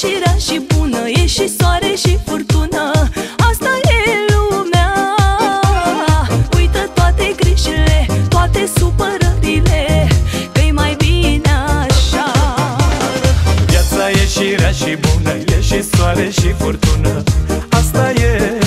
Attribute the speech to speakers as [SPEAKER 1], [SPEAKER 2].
[SPEAKER 1] și rea și bună E și soare și furtună. Asta e lumea. Uită toate grijile Toate supărările că mai bine așa.
[SPEAKER 2] Viața e și rea și bună E și soare și furtună. Asta e